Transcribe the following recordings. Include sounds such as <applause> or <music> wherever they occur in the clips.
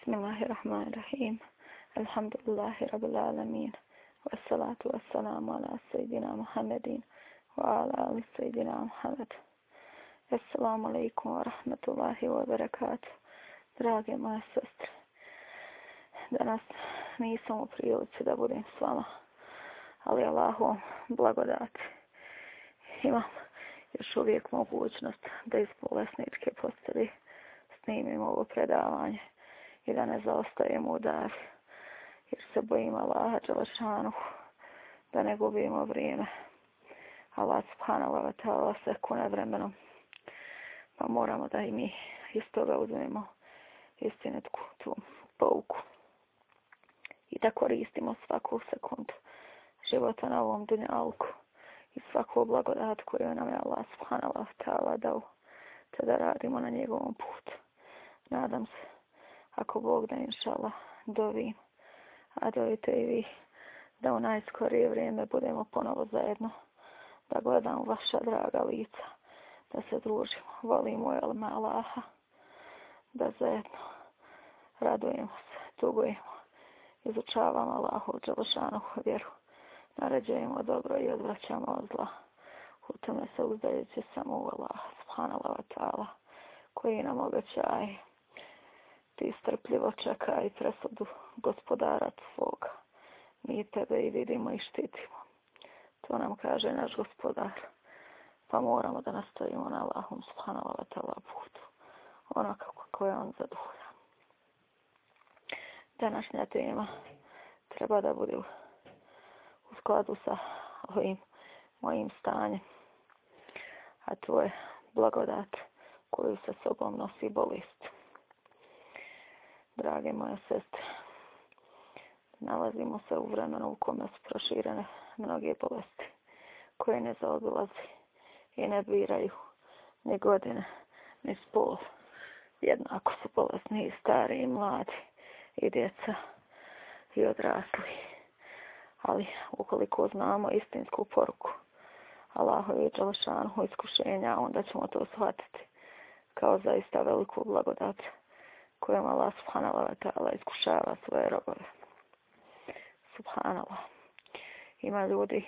بسم الله الرحمن الرحيم الحمد لله رب العالمين والصلاة والسلام على سيدنا محمد وعلى آل سيدنا محمد Assalamu alaikum wa rahmatullahi wa barakatuh. Drage moje sestre, danas nisam u prilici da budem s vama, ali Allahu blagodat. Imam još uvijek mogućnost da iz bolesničke posteli snimim ovo predavanje i da ne zaostajem u dar, jer se bojim Allaha Đelešanu da ne gubimo vrijeme. Allah subhanahu wa ta'ala se kune vremenom pa moramo da i mi iz toga uzmemo istinetku tu pouku i da koristimo svaku sekundu života na ovom dunjalku i svaku blagodat koju nam je Allah subhanahu wa ta'ala dao te da radimo na njegovom putu. Nadam se, ako Bog da inšala dovim, a dovite i vi, da u najskorije vrijeme budemo ponovo zajedno, da gledamo vaša draga lica, da se družimo, volimo jelme Allaha, da zajedno radujemo se, tugujemo, izučavamo Allahu Đelešanu vjeru, naređujemo dobro i odvraćamo od zla. U tome se uzdajući samo u Allaha, subhanahu wa ta'ala, koji nam obećaje ti strpljivo čekaj presudu gospodara svoga. Mi tebe i vidimo i štitimo. To nam kaže naš gospodar pa moramo da nastavimo na Allahom subhanahu wa ta'ala putu. Ono kako ko je on zadovoljan. Današnja tema treba da bude u skladu sa ovim mojim stanjem. A to je blagodat koju sa sobom nosi bolest. Drage moje sestre, nalazimo se u vremenu u kome su proširene mnoge bolesti koje ne zaobilazi i ne biraju ni godine, ni spol. Jednako su bolesni i stari i mladi i djeca i odrasli. Ali ukoliko znamo istinsku poruku Allahu i Đalšanu iskušenja, onda ćemo to shvatiti kao zaista veliku blagodat kojom Allah subhanahu wa ta'ala iskušava svoje robove. Subhanallah. Ima ljudi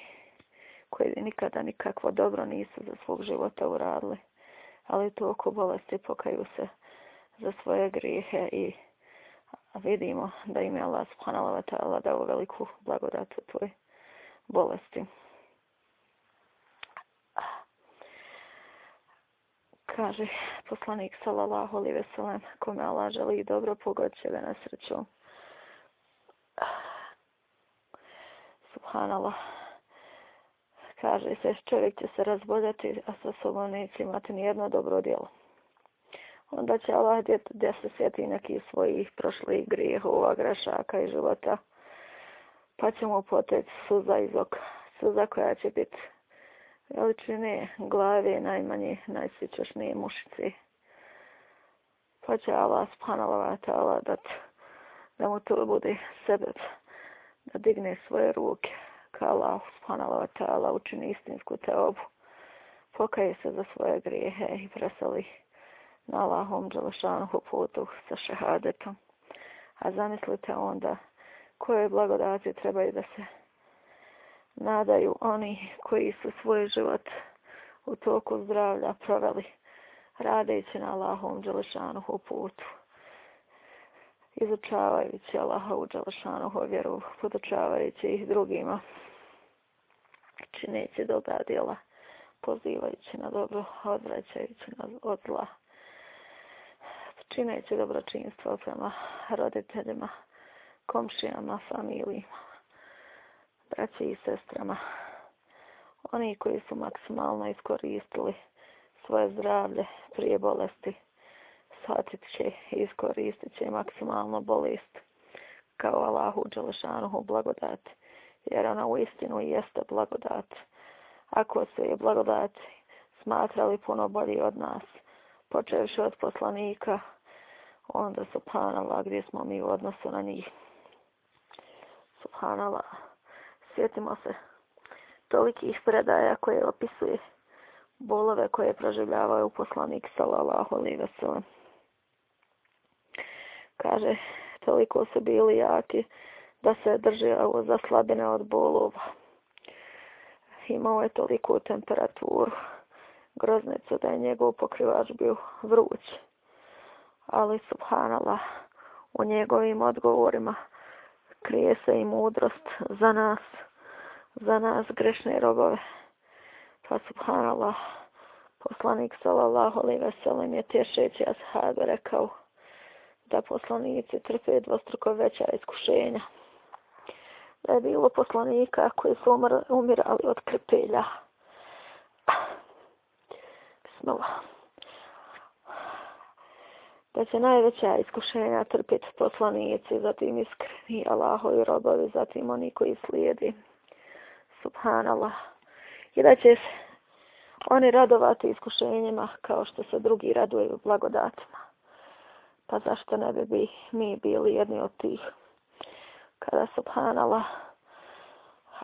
koji nikada nikakvo dobro nisu za svog života uradili, ali to oko bolesti pokaju se za svoje grijehe i vidimo da im je Allah subhanahu wa ta'ala dao veliku blagodat u bolesti. Kaže poslanik sallallahu alaihi sellem kome Allah želi dobro pogod će na sreću. Subhanallah kaže se čovjek će se razboljati, a sa sobom neće imati nijedno dobro djelo. Onda će Allah gdje, se sjeti neki svojih prošlih grijehova, grešaka i života, pa će mu poteći suza iz oka. Suza koja će biti veličine glave najmanje, najsvičašnije mušice. Pa će Allah spanala ta'ala da, da mu to bude sebe da digne svoje ruke ka Allah wa ta'ala učini istinsku teobu, pokaje se za svoje grijehe i presali na Allahom Đelešanuhu putu sa šehadetom. A zamislite onda koje blagodati trebaju da se nadaju oni koji su svoj život u toku zdravlja proveli radeći na Allahom Đelešanuhu putu izučavajući Allaha u Đalašanuhu vjeru, podučavajući ih drugima, čineći dobra djela, pozivajući na dobro, odvraćajući na od zla, čineći dobročinstvo prema roditeljima, komšijama, familijima, braći i sestrama, oni koji su maksimalno iskoristili svoje zdravlje prije bolesti, shvatit će i iskoristit će maksimalno bolest kao Allahu Đelešanuhu blagodat, jer ona u istinu jeste blagodat. Ako se je blagodat smatrali puno bolji od nas, počevši od poslanika, onda subhanallah gdje smo mi u odnosu na njih. Subhanallah, sjetimo se tolikih predaja koje opisuje bolove koje proživljavaju poslanik sallallahu wa sallam kaže toliko su bili jaki da se drži ovo za slabine od bolova. Imao je toliku temperaturu, groznicu da je njegov pokrivač bio vruć. Ali subhanallah, u njegovim odgovorima krije se i mudrost za nas, za nas grešne robove. Pa subhanallah, poslanik sallallahu alaihi ve sellem je tješeći ashabe rekao da poslanici trpe dvostruko veća iskušenja. Da je bilo poslanika koji su umirali od krpelja. Bismillah. Da će najveća iskušenja trpiti poslanici, zatim iskreni Allahovi robovi, zatim oni koji slijedi. Subhanallah. I da će se oni radovati iskušenjima kao što se drugi raduju blagodatima. Pa zašto ne bi mi bili jedni od tih? Kada subhanallah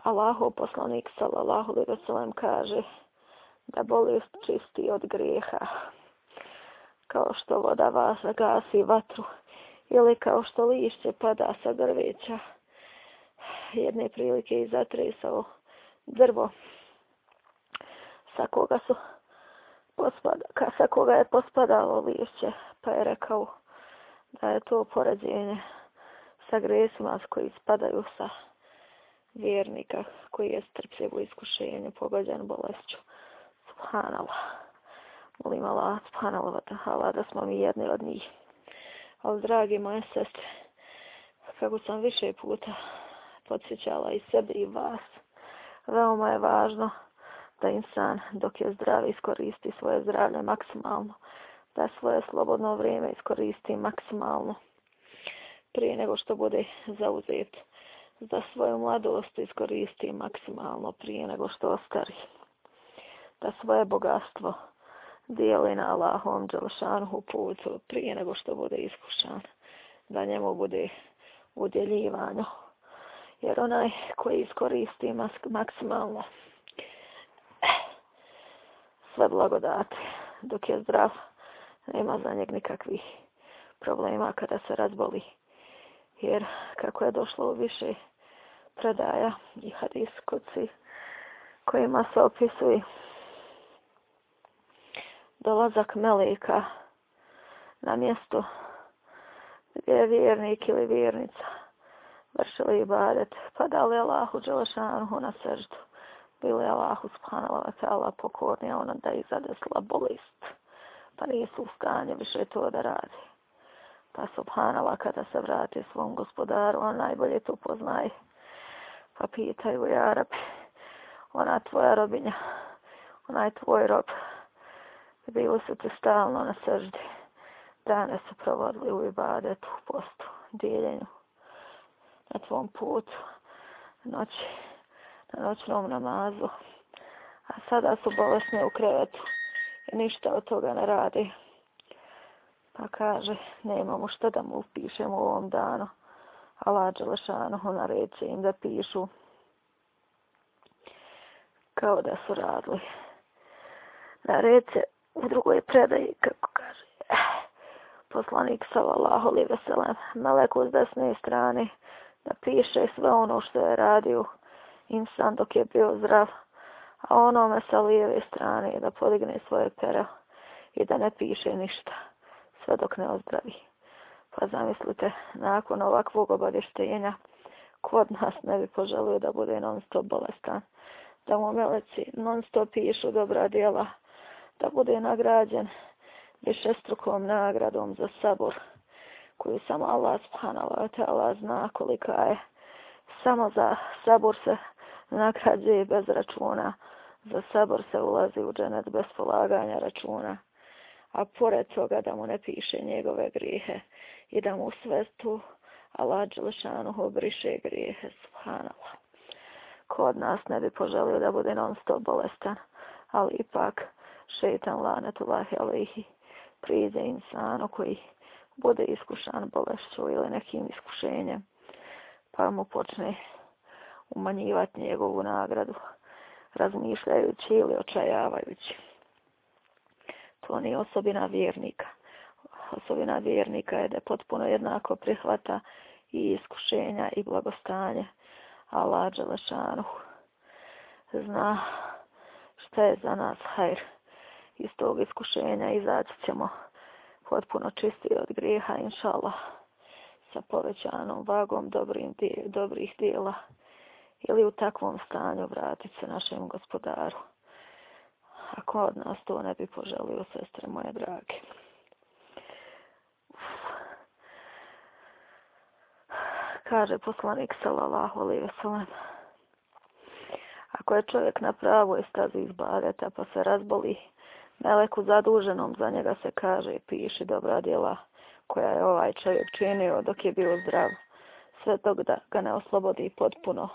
Allahu poslanik sallallahu alejhi ve kaže da bolest čisti od grijeha kao što voda vas gasi vatru ili kao što lišće pada sa drveća jedne prilike i zatresao drvo sa koga su pospada, sa koga je pospadalo lišće, pa je rekao da je to poređenje sa gresima koji spadaju sa vjernika koji je strpljiv u iskušenju pogođen bolešću. Subhanallah. Molim Allah, subhanallah, ta'ala, da smo mi jedni od njih. Ali, dragi moje sestre, kako sam više puta podsjećala i sebe i vas, veoma je važno da insan dok je zdrav iskoristi svoje zdravlje maksimalno, da svoje slobodno vrijeme iskoristi maksimalno prije nego što bude zauzet, da svoju mladost iskoristi maksimalno prije nego što ostari, da svoje bogatstvo dijeli na Allahom Đelšanhu putu prije nego što bude iskušan, da njemu bude udjeljivanje. Jer onaj koji iskoristi maksimalno sve blagodate dok je zdrav, nema za njeg nikakvih problema kada se razboli. Jer kako je došlo u više predaja i hadis kojima se opisuje dolazak meleka na mjesto gdje je vjernik ili vjernica. Vršili ibadet, pa dali Allahu Đelešanu na seždu? Bili Allahu subhanahu wa ta'ala pokorni, a ona da ih zadesla bolest, pa nisu u stanju više to da radi. Pa subhanala kada se vrati svom gospodaru, on najbolje to poznaje. Pa pitaju, ja rabi, ona tvoja robinja, onaj tvoj rob, bili su te stalno na srždi. Dane su provodili u ibadetu, postu, dijeljenju na tvom putu, noći na noćnom namazu. A sada su bolesne u krevetu i ništa od toga ne radi. Pa kaže, nemamo šta da mu upišemo u ovom danu. Allah Đelešanohu nareće im da pišu kao da su radili. Nareće u drugoj predaji, kako kaže, poslanik sallallahu alaihi ve sellem, meleku s desne strane, da piše sve ono što je radio insan dok je bio zdrav, a onome sa lijeve strane da podigne svoje pero i da ne piše ništa, sve dok ne ozdravi. Pa zamislite, nakon ovakvog obavještenja, kod nas ne bi poželio da bude non stop bolestan, da mu meleci non stop pišu dobra djela, da bude nagrađen višestrukom nagradom za sabor, koju samo Allah subhanahu wa ta'ala zna kolika je. Samo za sabor se nagrađe bez računa. Za sabor se ulazi u dženet bez polaganja računa. A pored toga da mu ne piše njegove grijehe i da mu sve tu Allah Đelešanu obriše grijehe. Ko od nas ne bi poželio da bude non stop bolestan, ali ipak šeitan lanetullahi alihi priđe insano koji bude iskušan bolešću ili nekim iskušenjem, pa mu počne umanjivati njegovu nagradu, razmišljajući ili očajavajući. To nije osobina vjernika. osobina vjernika je da potpuno jednako prihvata i iskušenja i blagostanje. Allah Đelešanu zna šta je za nas hajr. Iz tog iskušenja izaći ćemo potpuno čisti od grijeha, inša Allah, sa povećanom vagom dobrim, dobrih dijela ili u takvom stanju vratiti se našem gospodaru. Ako od nas to ne bi poželio, sestre moje drage. Kaže poslanik sallallahu alaihi wasallam. Ako je čovjek na pravoj stazi izbavljata pa se razboli, meleku zaduženom za njega se kaže i piši dobra djela koja je ovaj čovjek činio dok je bio zdrav. Sve tog da ga ne oslobodi potpuno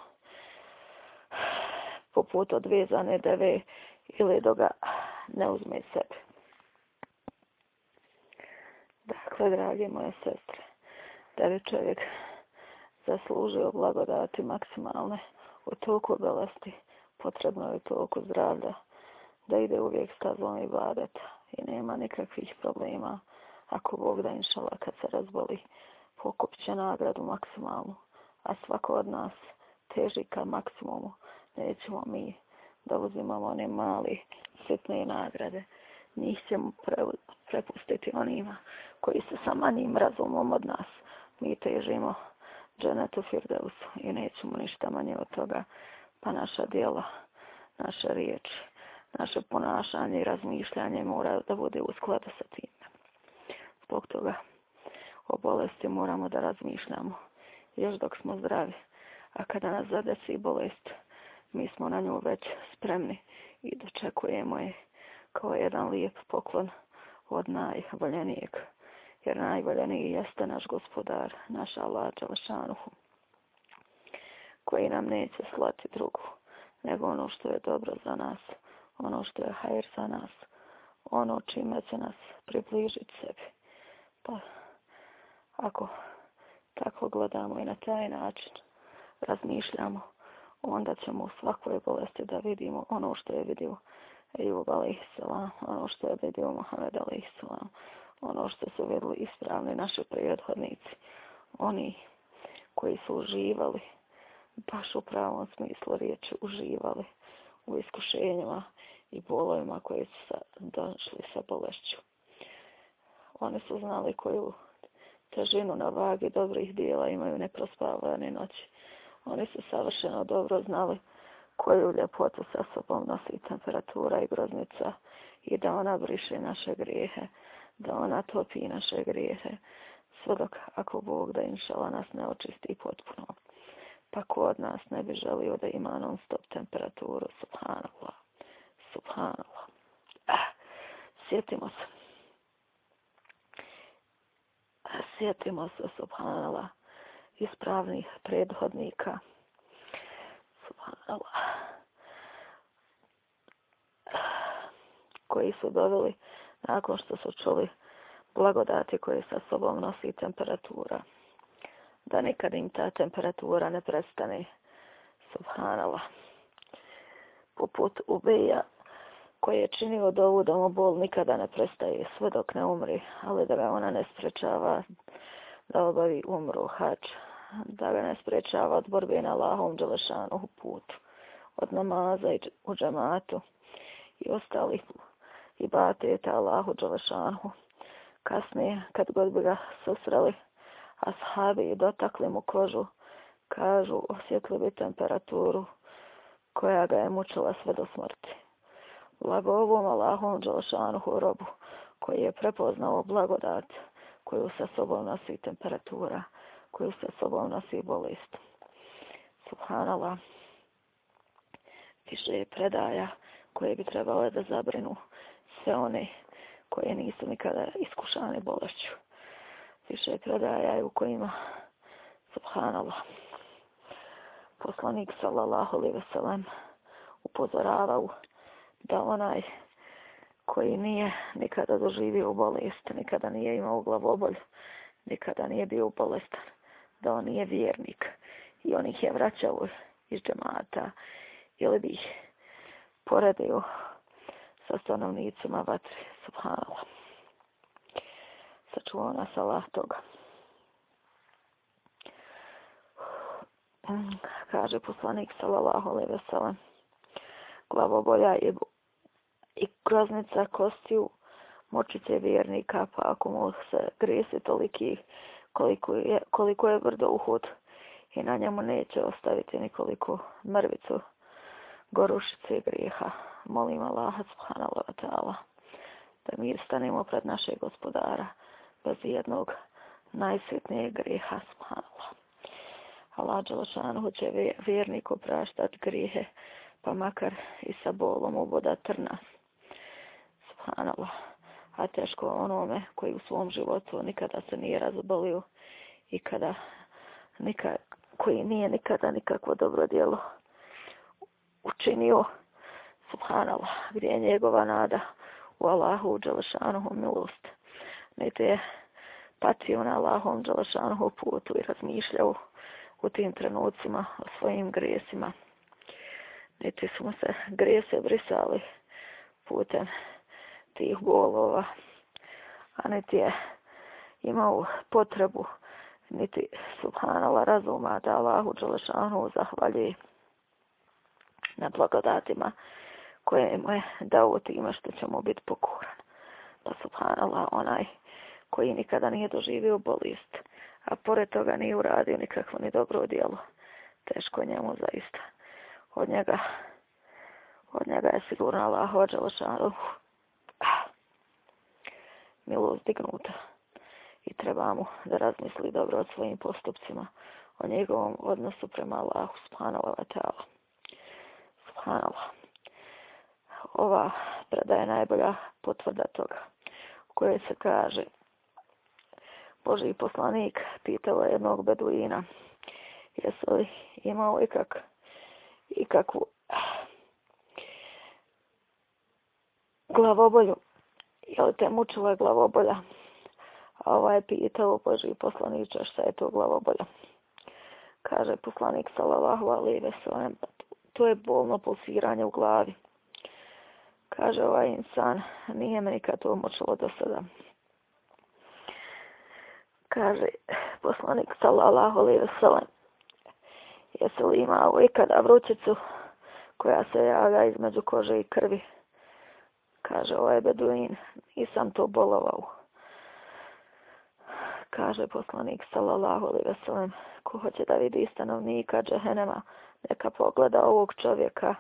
poput odvezane deve ili da ga ne uzme sebi. Dakle, dragi moje sestre, da bi čovjek zaslužio blagodati maksimalne u toku potrebno je toku zdravlja, da ide uvijek stazom i badeta i nema nikakvih problema. Ako Bog da inšala kad se razboli, pokupit će nagradu maksimalnu, a svako od nas teži ka maksimumu. Nećemo mi da uzimamo one mali sitne nagrade. Njih ćemo prepustiti onima koji se sa manjim razumom od nas. Mi težimo dženetu Firdeusu i nećemo ništa manje od toga. Pa naša dijela, naše riječi, naše ponašanje i razmišljanje mora da bude u skladu sa tim. Zbog toga o bolesti moramo da razmišljamo još dok smo zdravi. A kada nas zadesi bolest, mi smo na nju već spremni i dočekujemo je kao jedan lijep poklon od najvoljenijeg. Jer najvoljeniji jeste naš gospodar, naš Allah Đalašanuhu, koji nam neće slati drugu, nego ono što je dobro za nas, ono što je hajr za nas, ono čime će nas približiti sebi. Pa, ako tako gledamo i na taj način razmišljamo, onda ćemo u svakoj bolesti da vidimo ono što je vidio Ejub alaihissalam, ono što je vidio Mohamed alaihissalam, ono što su vidjeli ispravni naši prijedhodnici, oni koji su uživali, baš u pravom smislu riječi uživali u iskušenjima i bolovima koji su došli sa bolešću. Oni su znali koju težinu na vagi dobrih dijela imaju neprospavane noći. Oni su savršeno dobro znali koju ljepotu sa sobom nosi temperatura i groznica i da ona briše naše grijehe, da ona topi naše grijehe, sve dok ako Bog da inšala nas ne očisti potpuno. Pa ko od nas ne bi želio da ima non stop temperaturu, subhanallah, subhanallah. Ah, sjetimo se. Sjetimo se, subhanallah ispravnih prethodnika. Subhanallah. Koji su doveli nakon što su čuli blagodati koje sa sobom nosi temperatura. Da nikad im ta temperatura ne prestane. Subhanallah. Poput ubeja koji je činio da mu bol nikada ne prestaje sve dok ne umri, ali da ga ona ne sprečava da obavi umru hač, da ga ne sprečava od borbe na Đelešanu u putu, od namaza i u džamatu i ostalih i bateta Allahu Đelešanu. Kasnije, kad god bi ga susreli, ashabi dotakli mu kožu, kažu, osjetli bi temperaturu koja ga je mučila sve do smrti. Blago ovom Allahom Đelešanu u robu, koji je prepoznao blagodat, koju sa sobom nosi temperatura, koju sa sobom nosi bolest. Subhanallah, više je predaja koje bi trebale da zabrinu sve one koje nisu nikada iskušane bolešću. Više predaja u kojima, subhanallah, poslanik sallallahu alaihi ve sellem upozoravao da onaj koji nije nikada doživio bolest, nikada nije imao glavobolj, nikada nije bio bolestan, da on nije vjernik i on ih je vraćao iz džemata ili bi ih poredio sa stanovnicima vatri, subhanallah. Sačuvao nas Allah toga. Kaže poslanik sallallahu alejhi ve sellem glavobolja i, i groznica kostiju močice vjernika, pa ako mu se grijesi toliki koliko je, koliko je brdo uhud i na njemu neće ostaviti nikoliko mrvicu gorušice grijeha. Molim Allah da mi stanemo pred našeg gospodara bez jednog najsvjetnijeg grijeha subhanallah. Allah Đelešanu će vjerniku praštati grijehe pa makar i sa bolom uboda trna. Subhanallah. A teško onome koji u svom životu nikada se nije razbolio i kada nikad, koji nije nikada nikakvo dobro djelo učinio. Subhanallah. Gdje je njegova nada u Allahu u Đelešanuhu milost. Niti je patio na Allahom Đelešanuhu putu i razmišljao u tim trenucima o svojim grijesima niti smo se grijese brisali putem tih bolova, a niti je imao potrebu, niti subhanala razuma da Allahu Đelešanu zahvalji na blagodatima koje mu je dao time što će mu biti pokoran. Pa subhanala onaj koji nikada nije doživio bolest, a pored toga nije uradio nikakvo ni dobro djelo, teško njemu zaista. Od njega od njega je sigurno Allah hođe lošanu milost dignuta. I treba mu da razmisli dobro o svojim postupcima o njegovom odnosu prema Allahu subhanahu wa ta'ala. Subhanallah. Ova predaja je najbolja potvrda toga u se kaže Boži poslanik pitao jednog beduina jesu li imao ikak i kakvu glavobolju. Je li te mučila glavobolja? A ovaj je pitao Boži poslaniče šta je to glavobolja. Kaže poslanik sallallahu alaihi ve sellem to je bolno pulsiranje u glavi. Kaže ovaj insan, nije me nikad to mučilo do sada. Kaže poslanik sallallahu alaihi ve sellem Jesi li imao ikada vrućicu koja se javlja između kože i krvi? Kaže ovaj beduin, nisam to bolovao. Kaže poslanik sallallahu alaihi veselem, ko hoće da vidi stanovnika džehenema, neka pogleda ovog čovjeka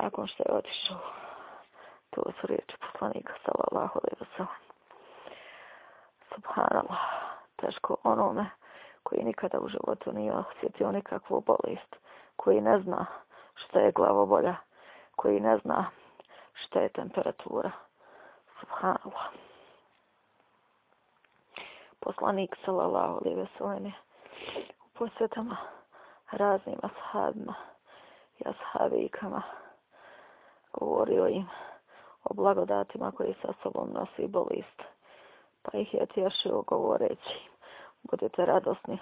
nakon što je otišao. To su riječi poslanika sallallahu alaihi veselem. Subhanallah, teško onome koji nikada u životu nije osjetio nikakvu bolest, koji ne zna šta je glavobolja, koji ne zna šta je temperatura. Subhanallah. Poslanik sallallahu alaihi ve u posvetama raznim ashabima i ashabikama govorio im o blagodatima koji sa sobom nosi bolest. Pa ih je tješio govoreći budete radosni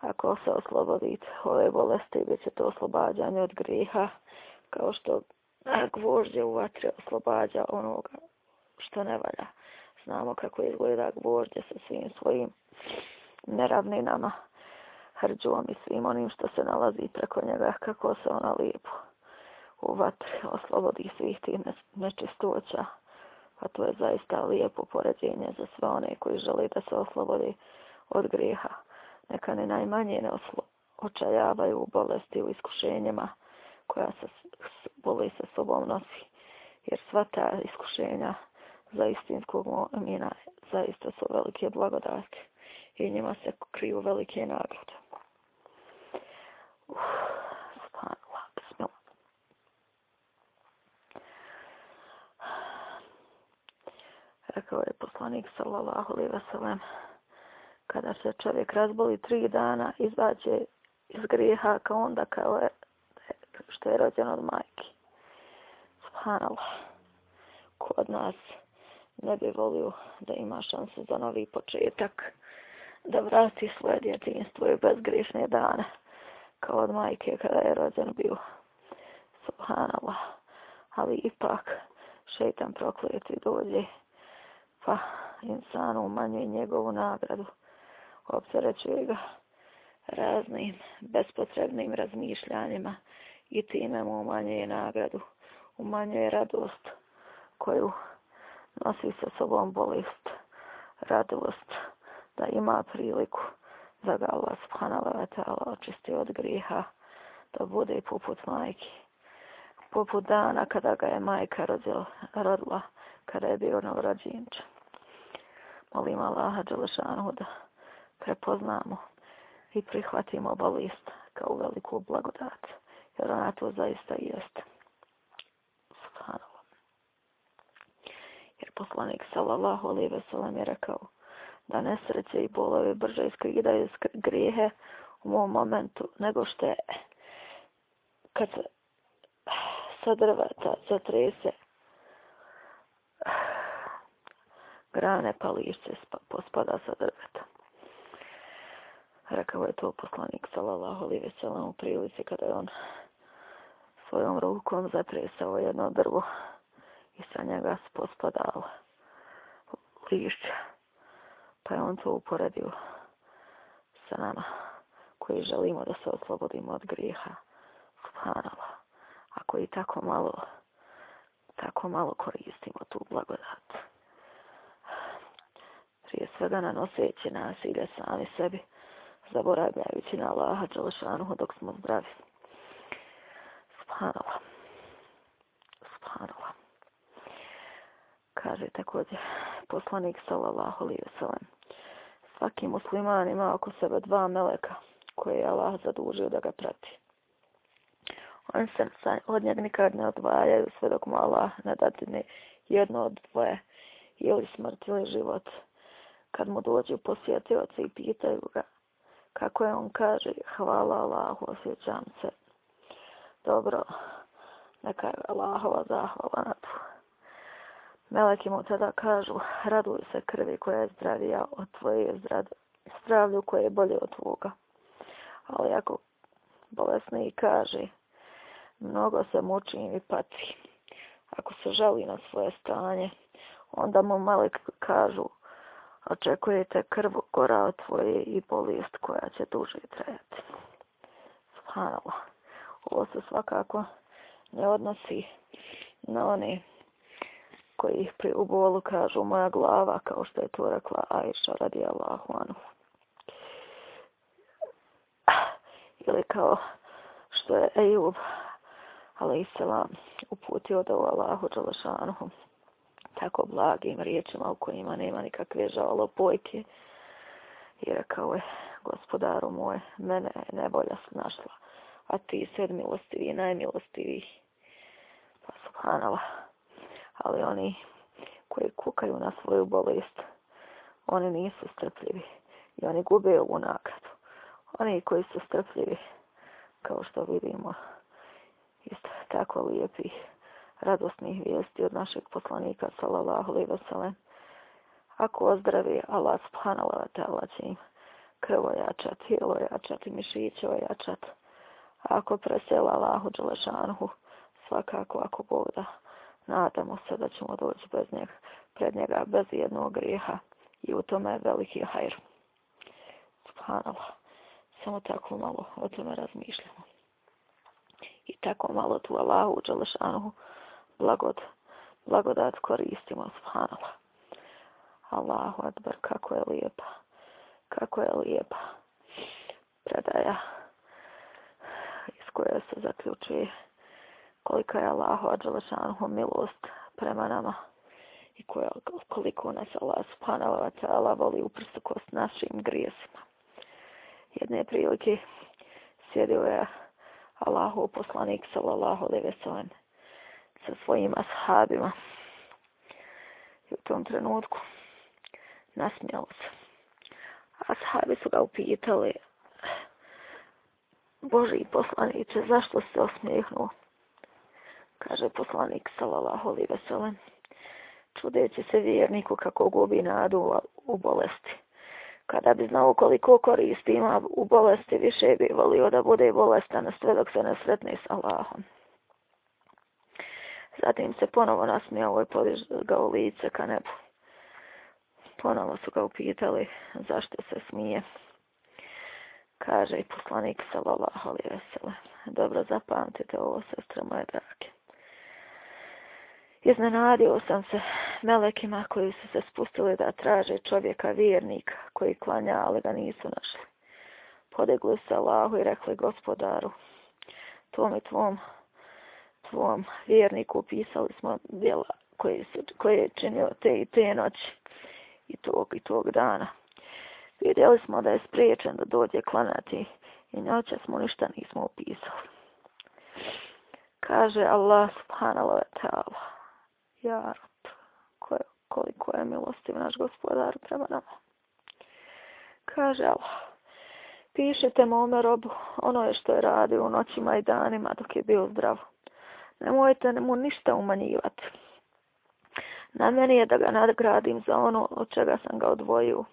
ako se oslobodite ove bolesti, bit će to oslobađanje od griha, kao što gvožđe u vatri oslobađa onoga što ne valja. Znamo kako izgleda gvožđe sa svim svojim neravninama, hrđuom i svim onim što se nalazi preko njega, kako se ona lijepo u vatri oslobodi svih tih nečistoća. Pa to je zaista lijepo poređenje za sve one koji žele da se oslobodi od grijeha. Neka ne najmanje ne očajavaju u bolesti, u iskušenjima koja se boli sa sobom nosi. Jer sva ta iskušenja za istinskog mina zaista su velike blagodati i njima se kriju velike nagrade subhanallah, bismillah. Rekao je poslanik sallallahu alaihi wa sallam, kada se čovjek razboli tri dana, izbaće iz grijeha kao onda kao je, što je rođen od majke. Subhanallah. Kod nas ne bi volio da ima šansu za novi početak, da vrati svoje djetinstvo i bezgriješne dane, kao od majke kada je rođen bio. Subhanallah. Ali ipak, šeitan prokleti dođe pa insanu umanjuje njegovu nagradu, opterećuje ga raznim bespotrebnim razmišljanjima i time mu umanjuje nagradu, umanjuje radost koju nosi sa sobom bolest, radost da ima priliku da ga Allah subhanahu wa ta'ala očisti od griha, da bude poput majke, poput dana kada ga je majka rodila, rodila kada je bio novorođenče. Molim Allaha Đelešanu da prepoznamo i prihvatimo bolest kao veliku blagodat, jer ona to zaista jeste. Subhanallah. Jer poslanik sallallahu alaihi ve sellem je rekao da nesreće i bolovi brže iskridaju grijehe u mom momentu nego što je kad se <sighs> sa drveta zatrese grane pa lišće pospada sa drveta. Rekao je to poslanik sallallahu alaihi ve sellem u prilici kada je on svojom rukom zatresao jedno drvo i sa njega pospadalo lišće. Pa je on to uporedio sa nama koji želimo da se oslobodimo od grijeha. Subhanallah. Ako i tako malo, tako malo koristimo tu blagodat. Prije svega nanoseći nasilje sami sebi, zaboravljajući na Allaha Đalešanuhu dok smo zdravi. Subhanallah. Subhanallah. Kaže također poslanik sallallahu alaihi wa sallam. Svaki musliman ima oko sebe dva meleka koje je Allah zadužio da ga prati. On se od njeg nikad ne odvajaju sve dok mu Allah ne dadine jedno od dvoje ili smrt ili život. Kad mu dođu posjetioci i pitaju ga kako je on kaže hvala Allahu osjećam se dobro neka je Allahova zahvala na to. Meleki mu tada kažu, raduj se krvi koja je zdravija od tvoje zdravlju koje je bolje od tvoga. Ali ako bolesni kaže, mnogo se muči i pati. Ako se žali na svoje stanje, onda mu melek kažu, očekujete krv gora od tvoje i bolest koja će duže trajati. Subhanallah. Ovo se svakako ne odnosi na one koji ih pri ubolu kažu moja glava, kao što je to rekla Aisha radi Allahu anhu. Ili kao što je Ejub, alaihissalam, uputio da u Allahu Đalašanuhu tako blagim riječima u kojima nema nikakve žalo pojke. I rekao je, gospodaru moj, mene je nebolja snašla, a ti sed milostivi, najmilostiviji. Pa subhanallah ali oni koji kukaju na svoju bolest, oni nisu strpljivi i oni gube ovu nagradu. Oni koji su strpljivi, kao što vidimo, isto tako lijepih, radosnih vijesti od našeg poslanika, sallallahu alaihi wa sallam. Ako ozdravi, Allah subhanahu wa ta'ala će im krvo jačat, tijelo jačat i mišiće ojačat. Ako presela Allahu Đelešanhu, svakako ako Bog da nadamo se da ćemo doći bez njega, pred njega bez jednog grijeha i u tome je veliki hajr. Subhanallah. Samo tako malo o tome razmišljamo. I tako malo tu Allahu Đalešanu blagod, blagodat koristimo. Subhanallah. Allahu Akbar, kako je lijepa. Kako je lijepa. Predaja iz koje se zaključuje kolika je Allahu Đelešanuhu milost prema nama i koja, koliko nas Allah subhanahu wa ta'ala voli uprstokost našim grijesima. Jedne prilike sjedio je Allahu poslanik sallallahu alaihi sa svojim ashabima i u tom trenutku nasmijalo se. Ashabi su ga upitali Boži poslaniće, zašto se osmijehnuo? kaže poslanik sallallahu alejhi ve sellem čudeći se vjerniku kako gubi nadu u bolesti kada bi znao koliko koristi ima u bolesti više bi volio da bude bolestan sve dok se ne sretne s Allahom zatim se ponovo nasmijao i podigao lice ka nebu ponovo su ga upitali zašto se smije. Kaže i poslanik sallallahu alaihi ve sellem. Dobro zapamtite ovo, sestre moje drage. Iznenadio sam se melekima koji su se spustili da traže čovjeka vjernika koji klanja, ali ga nisu našli. Podigli se Allahu i rekli gospodaru, tvom i tvom, tvom vjerniku pisali smo djela koje, su, koje je činio te i te noći i tog i tog dana. Vidjeli smo da je spriječen da dođe klanati i noće smo ništa nismo upisali. Kaže Allah subhanahu wa ta'ala, ja koliko je milostiv naš gospodar prema nama. Kaže Allah, pišite mome robu ono je što je radio u noćima i danima dok je bio zdrav. Nemojte mu ništa umanjivati. Na meni je da ga nagradim za ono od čega sam ga odvojio.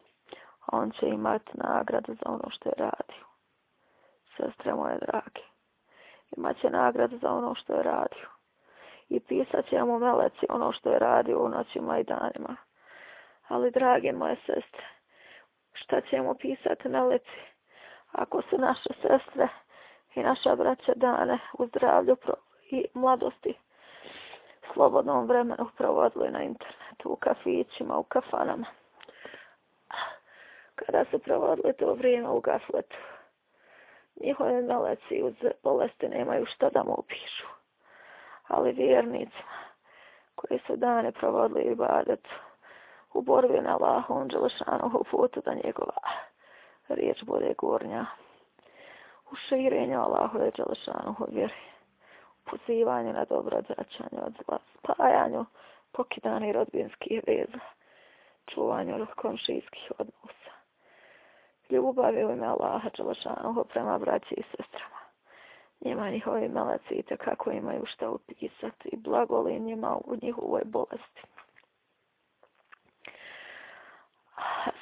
On će imati nagradu za ono što je radio. Sestre moje drage. Imaće nagradu za ono što je radio. I pisat će mu meleci ono što je radio u noćima i danima. Ali, drage moje sestre, šta će mu pisati meleci? Ako su naše sestre i naša braća dane u zdravlju i mladosti slobodnom vremenu provodili na internetu, u kafićima, u kafanama. Kada su provodili to vrijeme u gafletu, njihove meleci uz bolesti nemaju što da mu upišu. Ali vjernicima koji su dane provodili i badet u borbi na Allahom Đelešanu u putu da njegova riječ bude gornja u širenju Allahove Đelešanu u vjeri pozivanju na dobro odračanje od zla, spajanju pokidani rodbinskih veza, čuvanju komšijskih odnosa, ljubavi u ime Allaha Đalašanuhu prema braći i sestrama. Njima njihovi meleci i kako imaju što upisati i blagoli njima u njihovoj bolesti.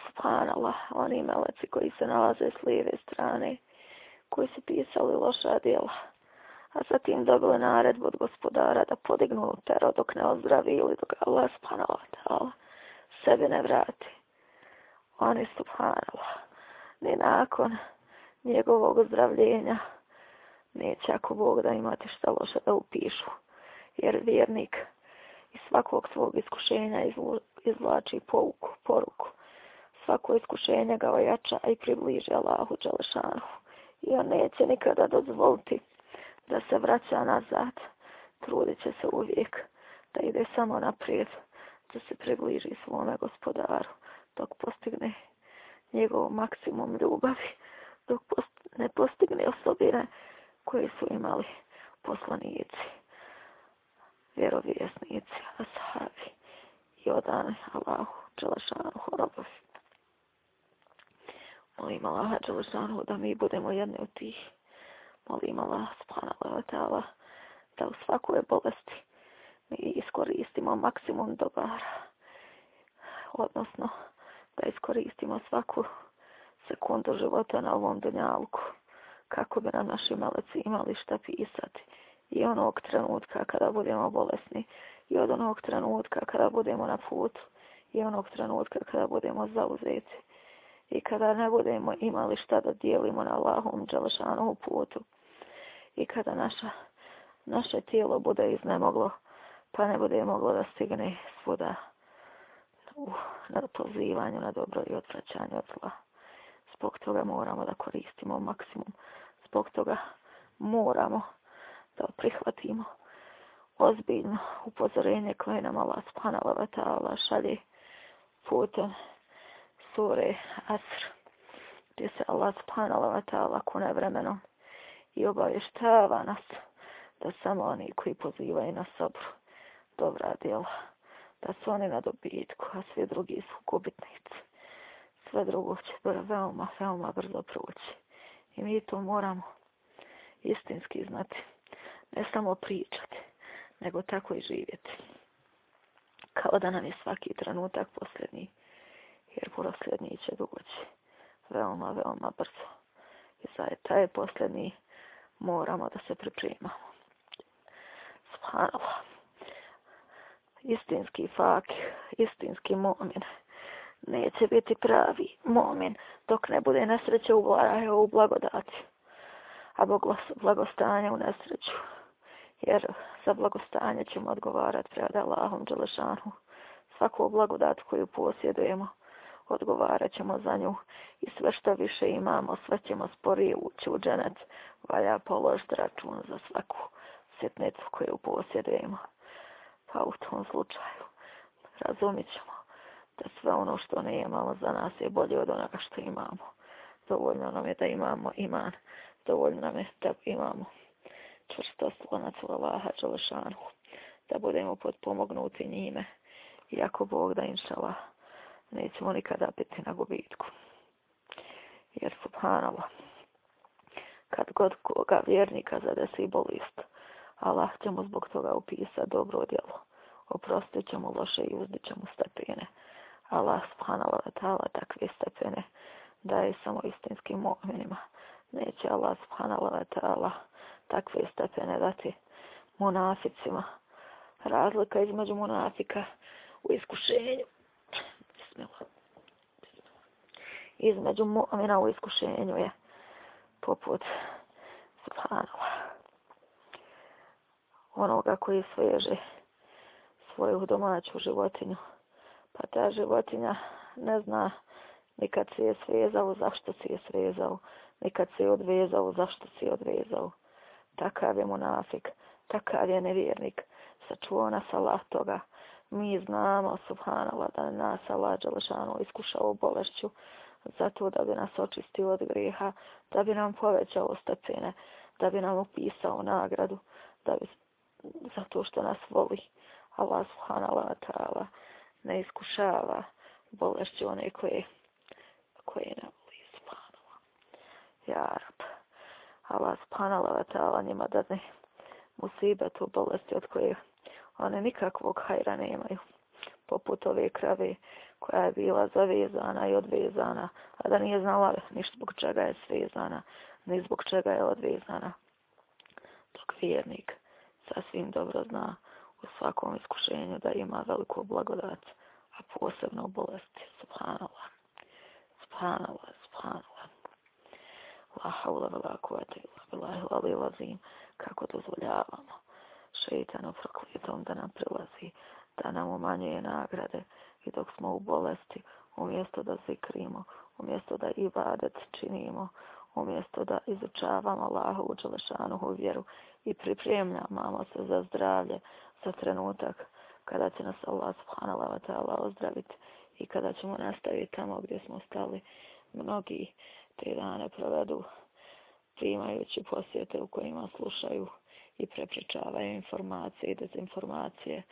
Subhanallah, oni meleci koji se nalaze s lijeve strane, koji su pisali loša djela, a zatim dobili naredbu od gospodara da podignu pero dok ne ozdravi ili dok Allah subhanallah ta'ala sebi ne vrati. Oni subhanallah ni nakon njegovog ozdravljenja neće ako Bog da imate šta loše da upišu. Jer vjernik iz svakog svog iskušenja izvlači pouku, poruku. Svako iskušenje ga ojača i približi Allahu Đalešanu. I on neće nikada dozvoliti da se vraća nazad. Trudit će se uvijek da ide samo naprijed, da se približi svome gospodaru, dok postigne njegov maksimum ljubavi, dok post ne postigne osobine koje su imali poslanici, vjerovjesnici, ashabi i odane Allahu Đelešanu horobovi. Molim Allaha Đelešanu da mi budemo jedni od tih molim Allah subhanahu wa da u svakoj bolesti mi iskoristimo maksimum dobara. Odnosno, da iskoristimo svaku sekundu života na ovom dunjalku kako bi nam naši maleci imali šta pisati. I onog trenutka kada budemo bolesni, i od onog trenutka kada budemo na putu, i onog trenutka kada budemo zauzeti, i kada ne budemo imali šta da dijelimo na Allahom Đelešanovu putu i kada naša, naše tijelo bude iznemoglo, pa ne bude moglo da stigne svuda u, na pozivanju na dobro i odvraćanju od zla. Zbog toga moramo da koristimo maksimum. Zbog toga moramo da prihvatimo ozbiljno upozorenje koje nam Allah subhanahu wa ta'ala šalje putem sure Asr, gdje se Allah subhanahu wa ta'ala kune vremenom i obavještava nas da samo oni koji pozivaju na sabru dobra djela, da su oni na dobitku, a svi drugi su gubitnici. Sve drugo će veoma, veoma brzo proći. I mi to moramo istinski znati. Ne samo pričati, nego tako i živjeti. Kao da nam je svaki trenutak posljednji, jer posljednji će doći veoma, veoma brzo. I sad je taj posljednji moramo da se pripremamo. Subhanallah. Istinski fak, istinski mu'min, neće biti pravi momin dok ne bude nesreće u u blagodati, a blagostanje u nesreću. Jer za blagostanje ćemo odgovarati pred Allahom Đelešanu. Svaku blagodat koju posjedujemo, odgovarat ćemo za nju i sve što više imamo, sve ćemo sporije ući u dženet, valja položiti račun za svaku sjetnicu koju posjedujemo. Pa u tom slučaju razumit ćemo da sve ono što ne imamo za nas je bolje od onoga što imamo. Dovoljno nam je da imamo iman, dovoljno nam je da imamo čvrsto slonac u Allaha Đelešanu, da budemo podpomognuti njime, iako Bog da inšala nećemo nikada biti na gubitku. Jer subhanallah, kad god koga vjernika zadesi bolest, Allah će mu zbog toga upisati dobro djelo. Oprostit će mu loše i uzdit će mu stepene. Allah subhanallah ta'ala takve stepene daje samo istinskim mu'minima. Neće Allah subhanallah ta'ala takve stepene dati munaficima. Razlika između munafika u iskušenju. Bismillah. Između mu'mina u iskušenju je poput subhanallah onoga koji sveže svoju domaću životinju. Pa ta životinja ne zna nikad se je svezao, zašto se je svezao, nikad se je odvezao, zašto se je odvezao. Takav je munafik, takav je nevjernik. Sačuo nas Allah toga. Mi znamo, subhanallah, da nas Allah Đelešanu iskušao bolešću, zato da bi nas očistio od grijeha, da bi nam povećao stepene, da bi nam upisao nagradu, da bi zato što nas voli. Allah subhanahu wa ta'ala ne iskušava bolešću one koje, koje ne voli subhanallah. Ja rab. Allah subhanahu wa ta'ala njima dadne musibet u bolesti od koje one nikakvog hajra nemaju. Poput ove krave koja je bila zavezana i odvezana, a da nije znala ništa zbog čega je svezana, ni zbog čega je odvezana. Dok vjernik sasvim dobro zna u svakom iskušenju da ima veliku blagodat, a posebno u bolesti. Subhanallah. Subhanallah, subhanallah. La haula vela kuvata illa billahi. Kako dozvoljavamo šeitanu proklijetom da nam prilazi, da nam umanjuje nagrade i dok smo u bolesti, umjesto da zikrimo, umjesto da ibadet činimo, umjesto da izučavamo Allahu u Đelešanuhu vjeru i pripremljamo se za zdravlje, za trenutak kada će nas Allah subhanahu wa ta'ala ozdraviti i kada ćemo nastaviti tamo gdje smo stali. Mnogi te dane provedu primajući posjete u kojima slušaju i prepričavaju informacije i dezinformacije,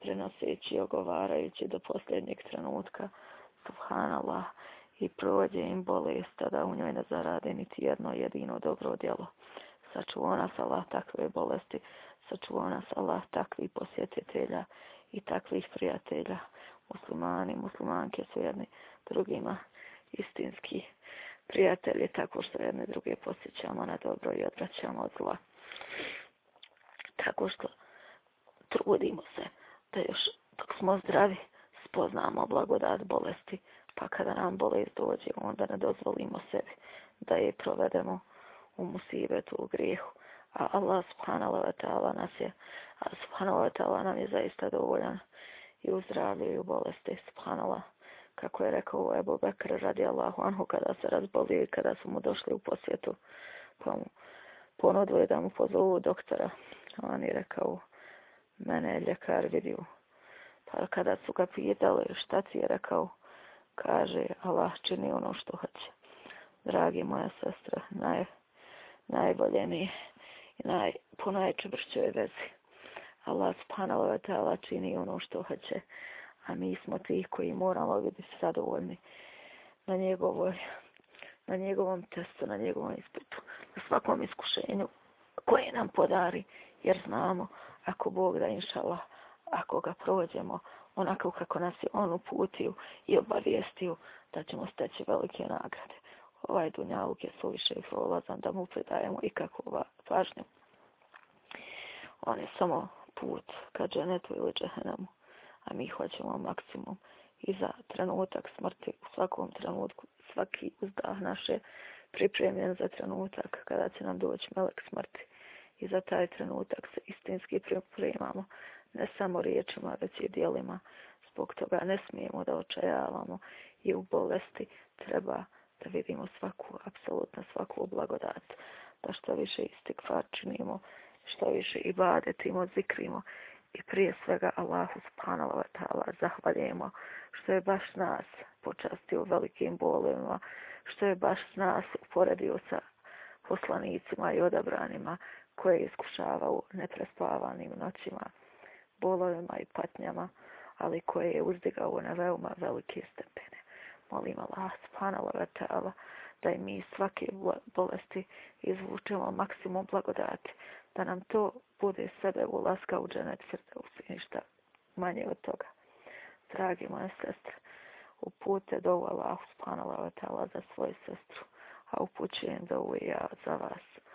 prenoseći i ogovarajući do posljednjeg trenutka. Subhanallah i prođe im bolest, da u njoj ne zarade niti jedno jedino dobro djelo. Sačuva nas Allah takve bolesti, sačuva nas Allah takvih posjetitelja i takvih prijatelja. Muslimani, muslimanke su jedni drugima istinski prijatelji, tako što jedne druge posjećamo na dobro i odvraćamo od zla. Tako što trudimo se da još dok smo zdravi spoznamo blagodat bolesti, pa kada nam bolest dođe, onda ne dozvolimo sebi da je provedemo u musibetu, u grijehu. A Allah subhanahu wa ta'ala nas je, a subhanahu wa ta'ala nam je zaista dovoljan i u zdravlju i u bolesti, subhanallah. Kako je rekao Ebu Bekr radi Allahu anhu kada se razbolio i kada su mu došli u posjetu, pa mu ponudili da mu pozovu doktora. On je rekao, mene je ljekar vidio. Pa kada su ga pitali šta ti je rekao, kaže Allah čini ono što hoće. Dragi moja sestra, naj, najbolje mi i naj, po najčebršćoj vezi. Allah subhanahu wa ta'ala čini ono što hoće, a mi smo ti koji moramo biti zadovoljni na njegovoj na njegovom testu, na njegovom ispitu, na svakom iskušenju koje nam podari, jer znamo ako Bog da inšala, ako ga prođemo, onako kako nas je on uputio i obavijestio da ćemo steći velike nagrade. Ovaj dunjaluk je suviše prolazan da mu predajemo i kakvu pažnju. On je samo put ka dženetu ili džehenemu, a mi hoćemo maksimum i za trenutak smrti u svakom trenutku, svaki uzdah naše pripremljen za trenutak kada će nam doći melek smrti. I za taj trenutak se istinski pripremamo, ne samo riječima, već i dijelima. Zbog toga ne smijemo da očajavamo i u bolesti treba da vidimo svaku, apsolutno svaku blagodat, da što više istikvar činimo, što više i badetimo, zikrimo. I prije svega Allahu subhanahu wa ta'ala zahvaljujemo što je baš nas počastio velikim bolima, što je baš nas uporedio sa poslanicima i odabranima koje iskušavao neprespavanim noćima, bolovima i patnjama, ali koje je uzdigao na veoma velike stepene. Molim Allah subhanahu wa da i mi svake bolesti izvučemo maksimum blagodati, da nam to bude sebe ulaska u dženet i ništa manje od toga. Dragi moje sestre, upute do Allah subhanahu wa za svoju sestru, a upućujem do ja za vas.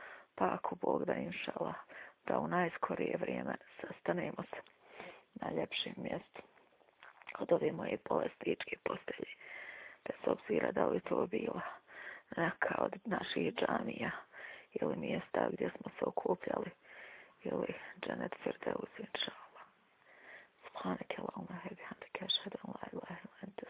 Pa ako Bog da inšala, da u najskorije vrijeme sastanemo se na ljepšim mjestu od ove moje bolestičke postelje, bez obzira da li to bila neka od naših džamija ili mjesta gdje smo se okupljali ili dženet firdeus inša Allah. Subhanake Allahumma hebi hamdike ašhedu la ilaha ila ente